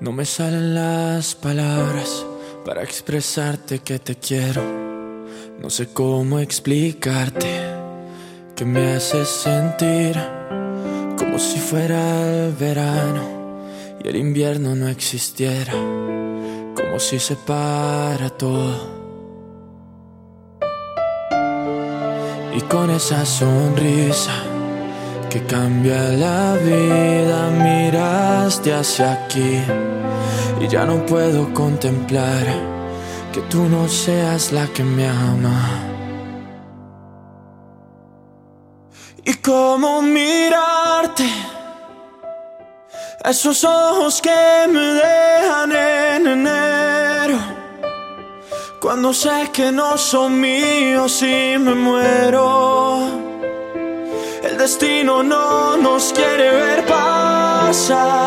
No me salen las palabras para expresarte que te quiero. No sé cómo explicarte que me haces sentir como si fuera el verano y el invierno no existiera, como si se para todo. Y con esa sonrisa que cambia la vida, miraste hacia aquí y ya no puedo contemplar que tú no seas la que me ama. Y cómo mirarte, esos ojos que me dejan en enero, cuando sé que no son míos y me muero. El destino no nos quiere ver pasar.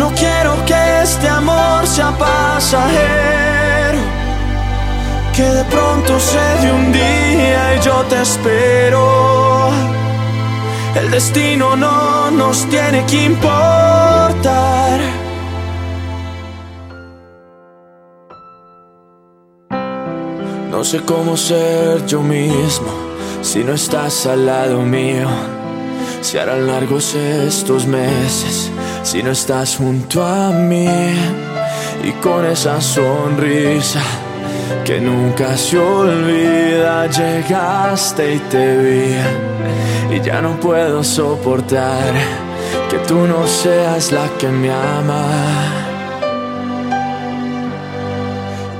No quiero que este amor sea pasajero. Que de pronto se de un día y yo te espero. El destino no nos tiene que importar. No sé cómo ser yo mismo si no estás al lado mío. Si harán largos estos meses si no estás junto a mí y con esa sonrisa que nunca se olvida llegaste y te vi. Y ya no puedo soportar que tú no seas la que me ama.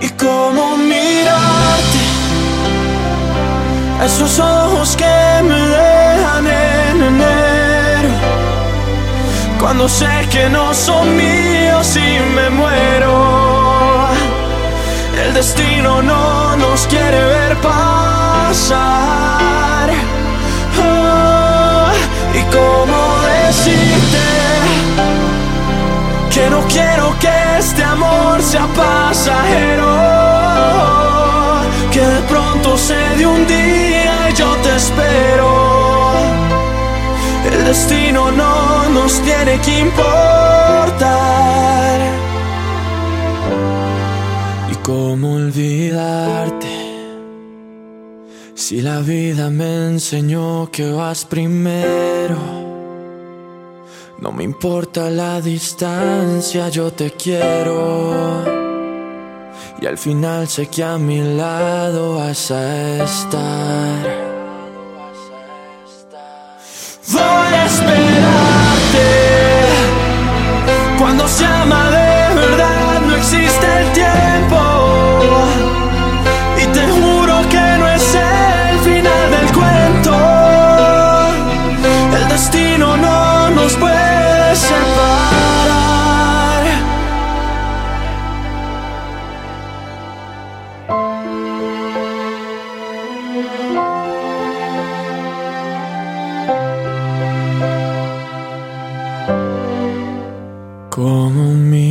Y cómo mirarte esos ojos que cuando sé que no son míos y me muero. El destino no nos quiere ver pasar. Oh, y cómo decirte que no quiero que este amor sea pasajero. Que de pronto se de un día y yo te espero. Destino no nos tiene que importar. ¿Y cómo olvidarte? Si la vida me enseñó que vas primero. No me importa la distancia, yo te quiero. Y al final sé que a mi lado vas a estar. shall my cómo mirarte.